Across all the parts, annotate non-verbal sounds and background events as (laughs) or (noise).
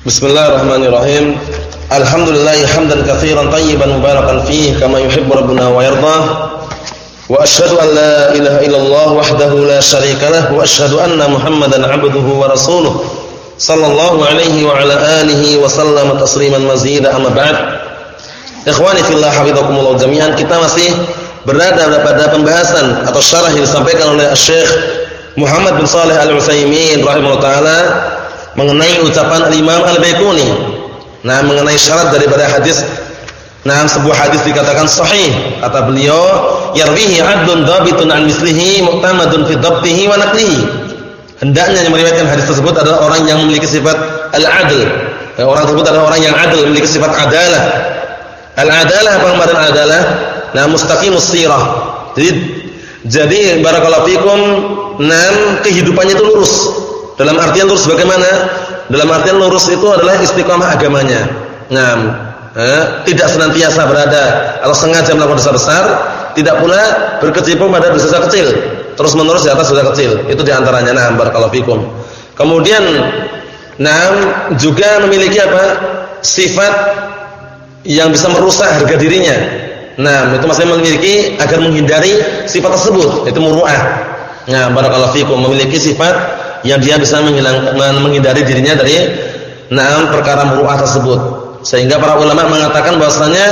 Bismillahirrahmanirrahim. Alhamdulillah hamdan katsiran tayyiban mubarakan fihi kama yuhibbu rabbuna wa yardah. Wa asyhadu an la ilaha illallah wahdahu la syarika lah wa asyhadu anna Muhammadan 'abduhu wa rasuluh. Sallallahu alaihi wa ala alihi wa sallama tasliman mazida amma ba'd. Ikhwani fillah hafizakumullah jami'an kita masih berada pada pembahasan atau syarah yang disampaikan oleh Syekh Muhammad bin Shalih Al-Utsaimin rahimahullah taala mengenai ucapan Imam Al-Baiquni. Nah, mengenai syarat daripada hadis Nah, sebuah hadis dikatakan sahih. Kata beliau, yarwihi 'adlun dhabitun an mislihi mu'tamadun fi dhabtihi wa naqlihi. Hendaknya yang meriwayatkan hadis tersebut adalah orang yang memiliki sifat al-'adl. Ya, orang tersebut adalah orang yang adil, memiliki sifat adalah. Al-adalah apa makna adalah? Nah, mustaqimus sirah. Jadi jadi barakallahu fikum, nam kehidupannya itu lurus dalam artian lurus bagaimana? Dalam artian lurus itu adalah istiqomah agamanya. Nah, eh, tidak senantiasa berada atau sengaja melakukan dosa besar, tidak pula berkecimpung pada dosa kecil. Terus menerus di atas dosa kecil. Itu di antaranya. Nah, barakallahu fikum. Kemudian, nah juga memiliki apa? Sifat yang bisa merusak harga dirinya. Nah, itu maksudnya memiliki agar menghindari sifat tersebut, itu muruah. Nah, barakallahu fikum memiliki sifat yang dia bisa menghilang, menghindari dirinya dari enam perkara muruah tersebut. Sehingga para ulama mengatakan bahwasanya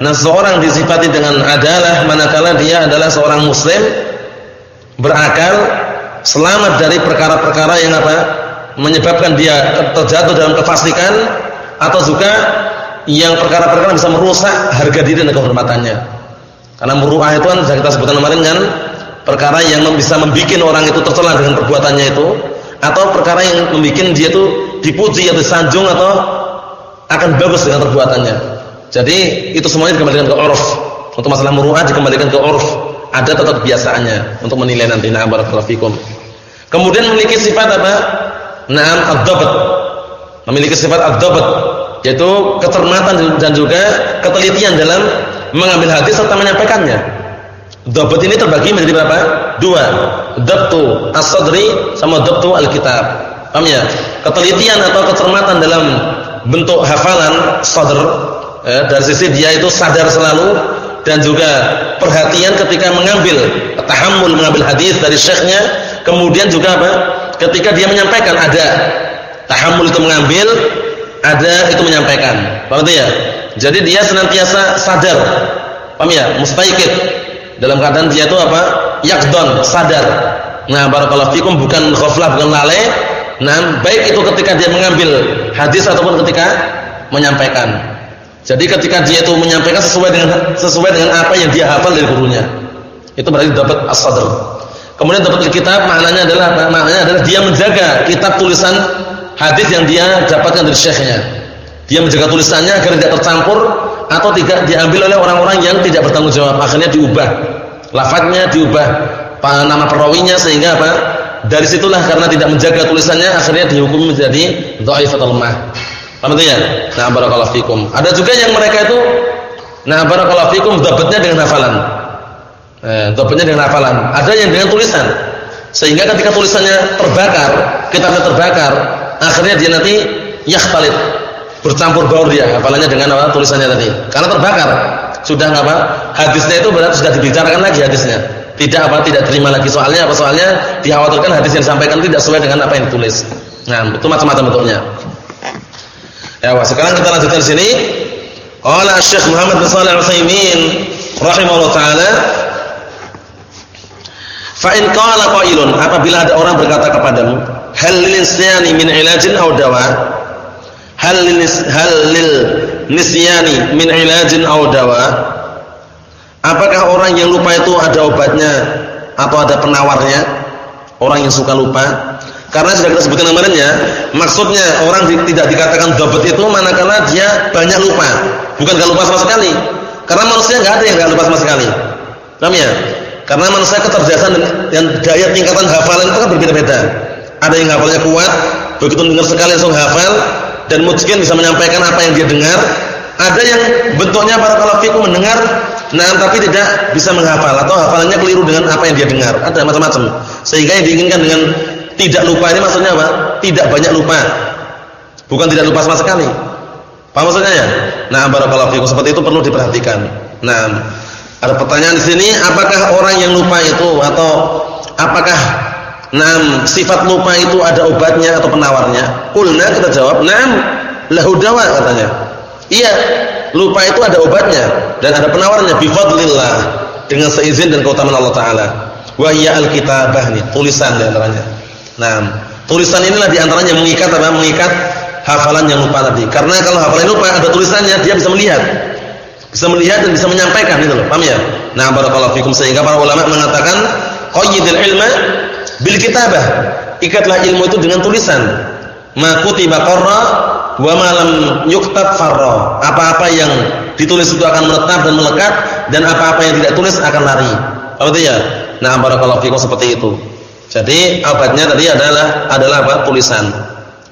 nah seorang disifati dengan adalah manakala dia adalah seorang muslim berakal selamat dari perkara-perkara yang apa? menyebabkan dia terjatuh dalam kefasikan atau juga yang perkara-perkara bisa merusak harga diri dan kehormatannya. Karena muruah itu kan kita sebutkan kemarin kan perkara yang bisa membuat orang itu tercela dengan perbuatannya itu atau perkara yang membuat dia itu dipuji atau disanjung atau akan bagus dengan perbuatannya. Jadi itu semuanya dikembalikan ke urf. Untuk masalah muru'ah dikembalikan ke urf. Ada tetap kebiasaannya untuk menilai nanti na'am barakallahu fikum. Kemudian memiliki sifat apa? Na'am ad-dabt. Memiliki sifat ad-dabt yaitu kecermatan dan juga ketelitian dalam mengambil hadis serta menyampaikannya. Dabt ini terbagi menjadi berapa? Dua. Dabtu as-sadri sama dabtu al-kitab. Paham ya? Ketelitian atau kecermatan dalam bentuk hafalan sadr ya, dari sisi dia itu sadar selalu dan juga perhatian ketika mengambil tahammul mengambil hadis dari syekhnya kemudian juga apa ketika dia menyampaikan ada tahammul itu mengambil ada itu menyampaikan paham ya jadi dia senantiasa sadar paham ya mustaiqid dalam keadaan dia itu apa? Yakdon, sadar. Nah, barakallahu fikum bukan ghaflah, bukan lalai. Nah, baik itu ketika dia mengambil hadis ataupun ketika menyampaikan. Jadi ketika dia itu menyampaikan sesuai dengan sesuai dengan apa yang dia hafal dari gurunya. Itu berarti dapat as-sadr. Kemudian dapat kitab maknanya adalah? Maknanya adalah dia menjaga kitab tulisan hadis yang dia dapatkan dari syekhnya. Dia menjaga tulisannya agar tidak tercampur atau tidak diambil oleh orang-orang yang tidak bertanggung jawab. Akhirnya diubah. Lafadznya diubah. Nama perawinya sehingga apa? Dari situlah karena tidak menjaga tulisannya akhirnya dihukum menjadi dhaif atau lemah. Paham itu ya? Nah, barakallahu fikum. Ada juga yang mereka itu nah barakallahu fikum dapatnya dengan hafalan. Eh, dengan hafalan. Ada yang dengan tulisan. Sehingga ketika tulisannya terbakar, kitabnya terbakar, akhirnya dia nanti yakhtalit bercampur baur dia hafalannya dengan apa tulisannya tadi. Karena terbakar. Sudah apa hadisnya itu berarti sudah dibicarakan lagi hadisnya. Tidak apa tidak terima lagi soalnya apa soalnya dikhawatirkan hadis yang disampaikan tidak sesuai dengan apa yang ditulis. Nah itu macam-macam bentuknya. Ya wah, sekarang kita lanjutkan sini. Qala Syekh Muhammad bin Shalih Al-Utsaimin rahimahullah taala fa in qala qailun apabila ada orang berkata kepadamu hal lil min ilajin aw dawa hal lil nisyani min ilajin aw dawa? Apakah orang yang lupa itu ada obatnya atau ada penawarnya? Orang yang suka lupa? Karena sudah kita sebutkan kemarin ya maksudnya orang di, tidak dikatakan dapat itu manakala dia banyak lupa. Bukan enggak lupa sama sekali. Karena manusia enggak ada yang enggak lupa sama sekali. Paham ya? Karena manusia kecerdasan dan daya tingkatan hafalan itu kan berbeda-beda. Ada yang hafalnya kuat begitu dengar sekali langsung hafal dan mungkin bisa menyampaikan apa yang dia dengar. Ada yang bentuknya para fikum mendengar, nah tapi tidak bisa menghafal atau hafalannya keliru dengan apa yang dia dengar. Ada macam-macam. Sehingga yang diinginkan dengan tidak lupa ini maksudnya apa? Tidak banyak lupa. Bukan tidak lupa sama sekali. Paham maksudnya ya? Nah, barakallahu fikum seperti itu perlu diperhatikan. Nah, ada pertanyaan di sini, apakah orang yang lupa itu atau apakah Naam, sifat lupa itu ada obatnya atau penawarnya? Kulna kita jawab, "Naam, lahu dawa," katanya. Iya, lupa itu ada obatnya dan ada penawarnya bi fadlillah dengan seizin dan keutamaan Allah taala. Wa hiya alkitabah nih, tulisan di antaranya. Naam, tulisan inilah di antaranya mengikat apa? Mengikat hafalan yang lupa tadi. Karena kalau hafalan lupa ada tulisannya, dia bisa melihat. Bisa melihat dan bisa menyampaikan itu loh. Paham ya? Nah, barakallahu fikum sehingga para ulama mengatakan qayyidil ilma bil kitabah. Ikatlah ilmu itu dengan tulisan. Ma kutiba qarra wa ma lam yuktab farra. Apa-apa yang ditulis itu akan menetap dan melekat dan apa-apa yang tidak tulis akan lari. Apa itu ya? Nah, barakallahu fikum seperti itu. Jadi obatnya tadi adalah adalah apa? Tulisan.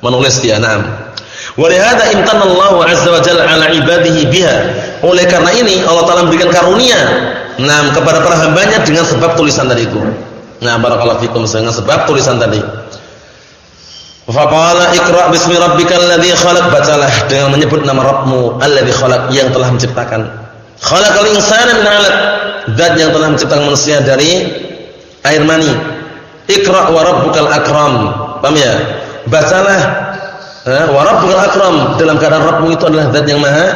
Menulis dia. Naam. Walihada imtanallahu azza wa ala ibadihi biha. Oleh karena ini Allah Taala memberikan karunia nah kepada para hambanya dengan sebab tulisan tadi itu. Nah, barakallahu fikum dengan sebab tulisan tadi. Faqala Iqra bismi rabbikal ladzi khalaq bacalah dengan menyebut nama Rabbmu alladzi khalaq yang telah menciptakan. Khalaqal insana min 'alaq. Zat yang telah menciptakan manusia dari air mani. Iqra wa rabbukal akram. Paham ya? Bacalah wa rabbul akram dalam keadaan Rabbmu itu adalah zat yang maha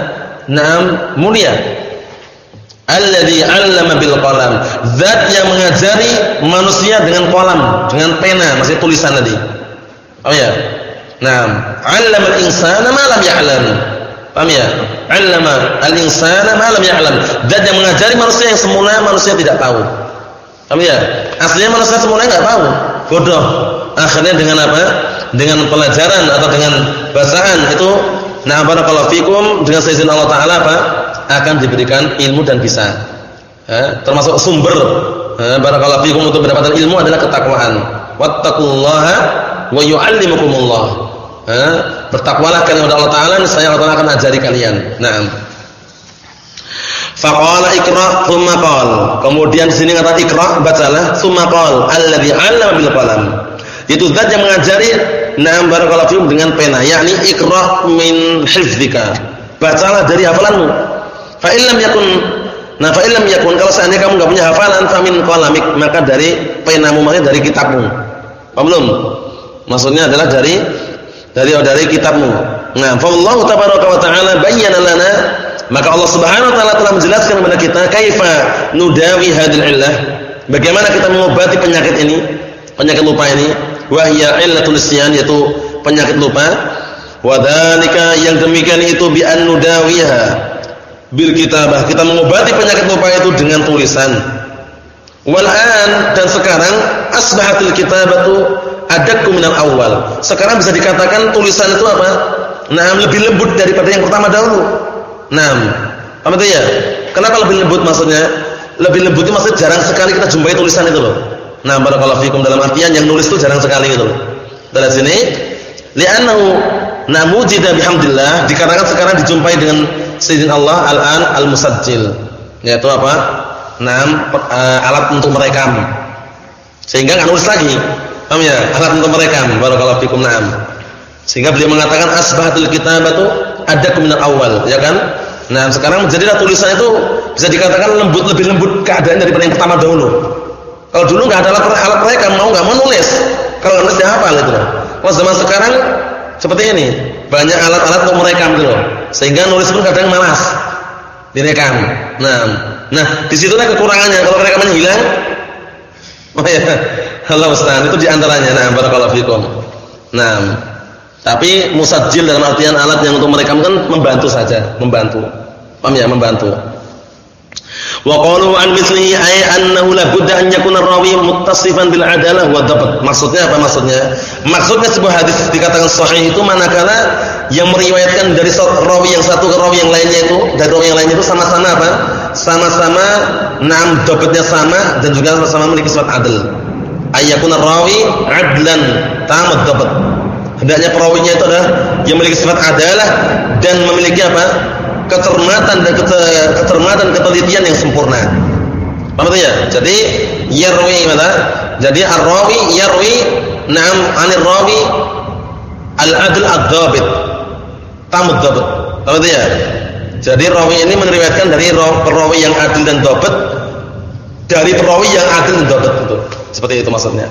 naam mulia alladzi 'allama bil qalam. Zat yang mengajari manusia dengan qalam dengan pena maksudnya tulisan tadi. Oh ya? Naam. 'allama al insana ma lam ya'lam. Paham ya? 'allama al insana ma lam ya'lam. Zat yang mengajari manusia yang semula manusia tidak tahu. Paham ya? Aslinya manusia semula enggak tahu. Bodoh. Akhirnya dengan apa? Dengan pelajaran atau dengan bacaan itu nah barakallahu fikum dengan seizin Allah taala apa akan diberikan ilmu dan bisa. Ya, termasuk sumber. Ya, barakallahu fikum untuk mendapatkan ilmu adalah ketakwaan wattaqullaha wa yu'allimukumullah. Ya, bertakwalah kalian kepada Allah taala saya Allah taala akan ajari kalian. Na'am. Faqala ikra thumma qal. Kemudian di sini kata ikra bacalah. Thumma qal alladzi 'allama bil qalam. Itu zat yang mengajari Naam barakallahu fikum dengan pena, yakni iqra min hifdzika. Bacalah dari hafalanmu. Fa illam yakun Nah, fa illam yakun kalau seandainya kamu enggak punya hafalan fa min maka dari penamu maksudnya dari kitabmu. Paham belum? Maksudnya adalah dari dari dari kitabmu. Nah, fa Allah tabaraka wa taala bayyana lana maka Allah Subhanahu wa taala telah menjelaskan kepada kita kaifa nudawi hadil illah. Bagaimana kita mengobati penyakit ini? Penyakit lupa ini? wahya illatul nisyan yaitu penyakit lupa wa dzalika yang demikian itu bi an nudawiha bil kitabah. Kita mengobati penyakit lupa itu dengan tulisan. Wal an dan sekarang asbahatul kitabatu adakku minal awal. Sekarang bisa dikatakan tulisan itu apa? Nah lebih lembut daripada yang pertama dahulu. Nah apa itu ya? Kenapa lebih lembut maksudnya? Lebih lembut itu maksudnya jarang sekali kita jumpai tulisan itu loh. Nah, barakallahu fikum. Dalam artian yang nulis itu jarang sekali gitu loh. Dari sini li'annahu namujida bihamdillah dikarenakan sekarang dijumpai dengan sayyidina Allah al-an al-musajjil. Yaitu apa? Naam uh, alat untuk merekam. Sehingga enggak nulis lagi. Paham ya? Alat untuk merekam. Barakallahu fikum. Naam. Sehingga beliau mengatakan asbahatul kitabatu adakum minal awal, ya kan? Nah, sekarang menjadilah tulisan itu bisa dikatakan lembut lebih lembut keadaan daripada yang pertama dahulu. Kalau dulu nggak ada alat, alat mereka mau nggak mau nulis. Kalau nulis dia hafal itu. Kalau zaman sekarang seperti ini, banyak alat-alat untuk merekam itu loh. Sehingga nulis pun kadang malas direkam. Nah, nah di situlah kekurangannya. Kalau rekamannya hilang, (laughs) oh ya, Allah Ustaz itu di antaranya. Nah, barakallahu fikum. Nah, tapi musajil dalam artian alat yang untuk merekam kan membantu saja, membantu. Paham ya, membantu. Wa qalu an mithlihi ay annahu la budda an yakuna rawi muttasifan bil adalah wa dhabt. Maksudnya apa maksudnya? Maksudnya sebuah hadis dikatakan sahih itu manakala yang meriwayatkan dari rawi yang satu ke rawi yang lainnya itu, dari rawi yang lainnya itu sama-sama apa? Sama-sama enam dapatnya sama dan juga sama-sama memiliki sifat adil. Ayyakuna rawi adlan tamat dapat. Hendaknya perawinya itu adalah yang memiliki sifat adalah dan memiliki apa? Kecermatan dan kecermatan ketelitian yang sempurna. Paham ya? Jadi yarwi mana? Jadi ar-rawi yarwi na'am 'anil rawi al-adl ad-dhabit. tamud dapat. Tahu ya? Jadi rawi ini meriwayatkan dari perawi yang adil dan dapat dari perawi yang adil dan dapat itu. Seperti itu maksudnya.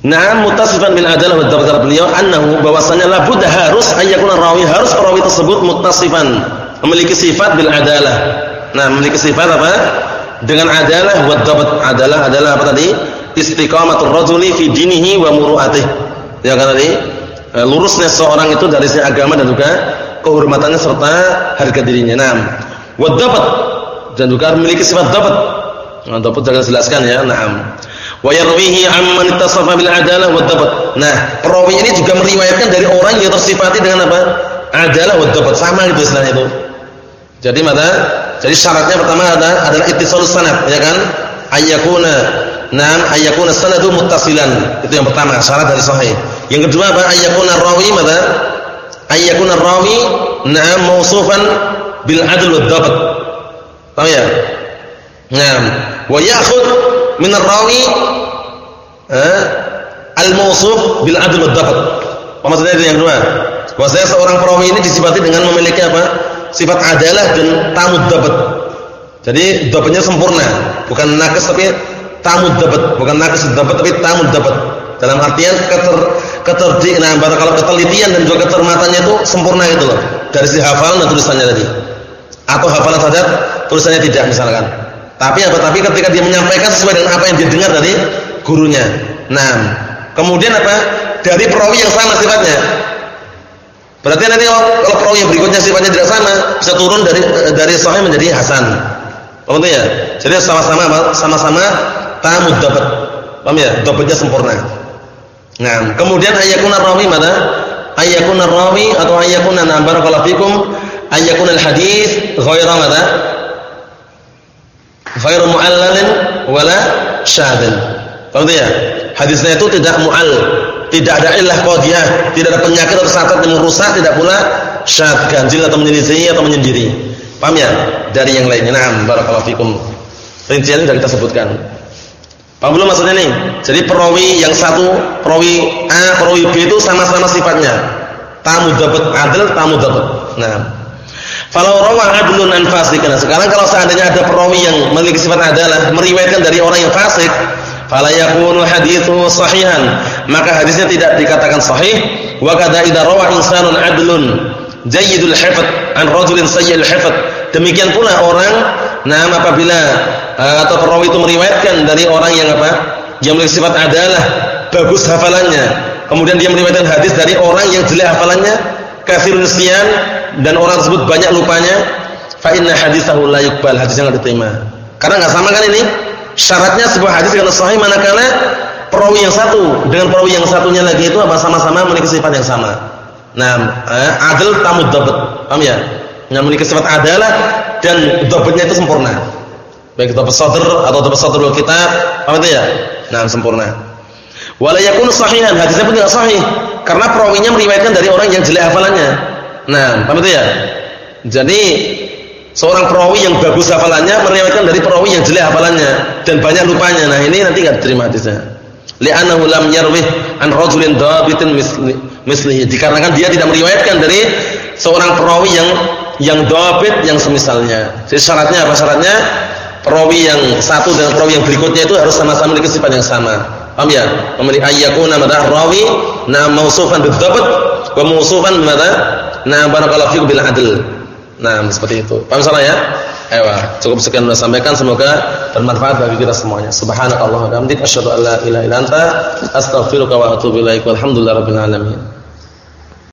Nah, mutasifan bil adalah wa beliau annahu bahwasanya la budda harus ayyakuna rawi harus perawi tersebut mutasifan memiliki sifat bil adalah. Nah, memiliki sifat apa? Dengan adalah wa dapat adalah adalah apa tadi? Istiqamatur rajuli fi dinihi wa muru'atih. Ya kan tadi? Eh, lurusnya seorang itu dari sisi agama dan juga kehormatannya serta harga dirinya. Naam. Wa dapat dan juga memiliki sifat dapat. Nah, dapat jangan jelaskan ya. Naam. Wa yarwihi amman bil adalah wa. Nah, perawi ini juga meriwayatkan dari orang yang tersifati dengan apa? Adalah wa. Sama itu istilahnya itu. Jadi mata jadi syaratnya pertama adalah adalah ittisalus sanad, ya kan? Ayyakuna Naam ayyakuna sanadu muttasilan. Itu yang pertama, syarat dari sahih. Yang kedua apa? Ayyakuna rawi mata? Ayyakuna rawi na'am mausufan bil adl dabt. Tahu ya? Naam. Wa ya'khud min ar-rawi eh, al-mausuf bil adl. Apa maksudnya itu yang kedua? Bahwasanya seorang perawi ini disifati dengan memiliki apa? Sifat adalah dan tamud dabt. Jadi dapatnya sempurna, bukan nakes tapi tamud dapat, bukan nakis dapat tapi tamud dapat. Dalam artian keter keterdik nah kalau ketelitian dan juga ketermatannya itu sempurna itu loh. Dari si hafalan dan tulisannya tadi. Atau hafalan saja tulisannya tidak misalkan. Tapi apa? Tapi ketika dia menyampaikan sesuai dengan apa yang dia dengar dari gurunya. Nah, kemudian apa? Dari perawi yang sama sifatnya. Berarti nanti kalau perawi yang berikutnya sifatnya tidak sama, bisa turun dari dari sahih menjadi hasan. Paham ya? Jadi sama-sama sama-sama tamud dapat. Paham ya? Dapatnya sempurna. Nah, kemudian ayakuna rawi mana? Ayakuna rawi atau ayakuna na barakallahu fikum ayakuna al-hadis ghaira mana? Ghairu mu'allalin wala syadin. Paham ya? Hadisnya itu tidak mu'all, tidak ada illah qadiyah, tidak ada penyakit atau cacat yang merusak, tidak pula syad, ganjil atau menyelisih atau menyendiri. Paham ya? Dari yang lainnya. Nah, barakallahu fikum. Rinciannya sudah kita sebutkan. Paham belum maksudnya nih? Jadi perawi yang satu, perawi A, perawi B itu sama-sama sifatnya. Tamu dapat adil, tamu dapat. Nah, kalau rawa adlun an fasik. Nah, sekarang kalau seandainya ada perawi yang memiliki sifat adalah meriwayatkan dari orang yang fasik, fala yakunu hadithu sahihan. Maka hadisnya tidak dikatakan sahih. Wa kadza idza rawa insanun adlun jayyidul hifdz an rajulin sayyi'ul hifdz. Demikian pula orang nah apabila Eh, atau perawi itu meriwayatkan dari orang yang apa? Yang memiliki sifat adalah bagus hafalannya. Kemudian dia meriwayatkan hadis dari orang yang jelek hafalannya, kafir nisyan dan orang tersebut banyak lupanya, fa inna hadisahu la yuqbal, hadisnya enggak diterima. Karena enggak sama kan ini? Syaratnya sebuah hadis kalau sahih manakala perawi yang satu dengan perawi yang satunya lagi itu apa sama-sama memiliki sifat yang sama. Nah, eh, adil tamud dabat. Paham ya? Yang memiliki sifat adalah dan dabatnya itu sempurna baik kitab sadr atau kitab sadrul kitab apa itu ya nah sempurna wala yakunu sahihan hadisnya pun tidak sahih karena perawinya meriwayatkan dari orang yang jelek hafalannya. Nah apa itu ya? Jadi seorang perawi yang bagus hafalannya meriwayatkan dari perawi yang jelek hafalannya. Dan banyak lupanya. Nah ini nanti enggak terima hadisnya. Li'annahu lam yarwih an rajulin dhabitin misli mislihi. Dikarenakan dia tidak meriwayatkan dari seorang perawi yang yang dhabit yang semisalnya. Jadi syaratnya apa? Syaratnya perawi yang satu dengan perawi yang berikutnya itu harus sama-sama memiliki sifat yang sama. Paham ya? Memiliki ayyakuna madha rawi na mausufan bil dhabt wa mausufan madha na barakallahu fikum bil adl. Nah, seperti itu. Paham salah ya? Ayo, cukup sekian sudah sampaikan semoga bermanfaat bagi kita semuanya. Subhanakallahumma wa bihamdika asyhadu an la ilaha illa anta astaghfiruka wa atubu alamin.